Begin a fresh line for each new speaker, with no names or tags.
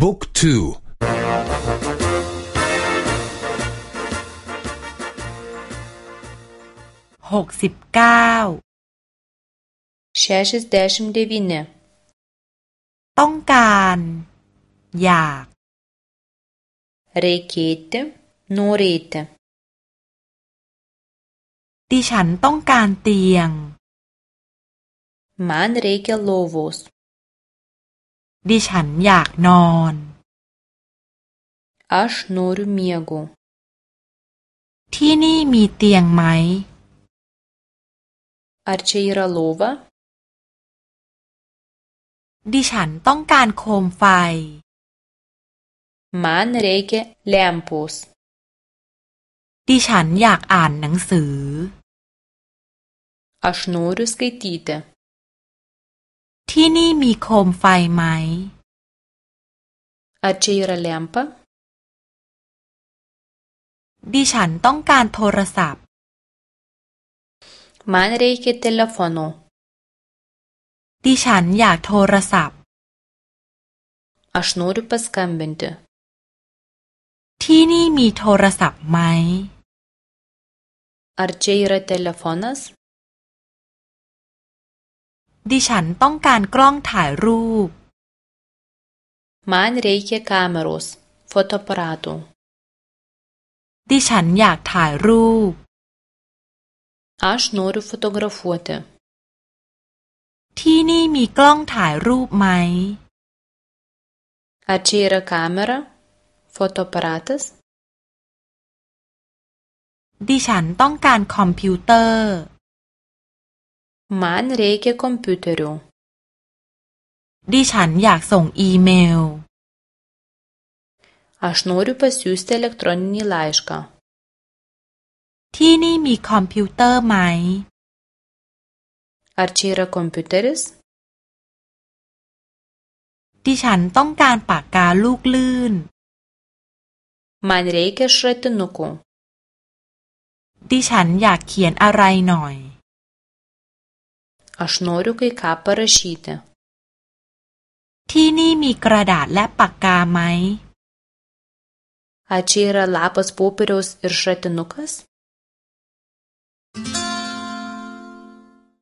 บุ๊กทูหกสิบเก้าเชชสเดชมเดวินเนต้องการ อยากเรเกตโนเรตดิฉันต้องการเตียงมันเรเกโลวสดิฉันอยากนอนที่นี่มีเตียงไหมดิฉันต้องการโคมไฟมันเรเกแลมปสดิฉันอยากอ่านหนังสืออชโนรสกตีเตที่นี่มีโคมไฟไหมอาจีระแลมปะดิฉันต้องการโทรศัพท์มานเรียกเทเลอนโน ดิฉันอยากโทรศัพท์อาชโนรุปสกัมเบนเตที่นี่มีโทรศัพท์ไหมอาร์เจียร์เทเลฟอนัสดิฉันต้องการกล้องถ่ายรูปมันเรียกคกล้องมารสฟอทอปราตดิฉันอยากถ่ายรูปอาชโนรฟอตกราฟูเตที่นี่มีกล้องถ่ายรูปไหมอาเชระกล้องมารฟอทอปราตัสดิฉันต้องการคอมพิวเตอร์มันเรียกคอมพิวเตอร์ดิฉันอยากส่งอีเมลอาชโนรุปสิสต์อิเล็กทรอนิกส์ลาชกาที่นี่มีคอมพิวเตอร์ไหม อาร์ชีร์คอมพิวเตอร์สดิฉันต้องการปากกาลูกลื่นมันเรียกเชเรตโนกุดิฉันอยากเขียนอะไรหน่อย Aš noriu kai ką parašyti. ที่นี่มีกระดาษและปากกาไหม Ar čia yra lapas popieriaus ir šratinukas?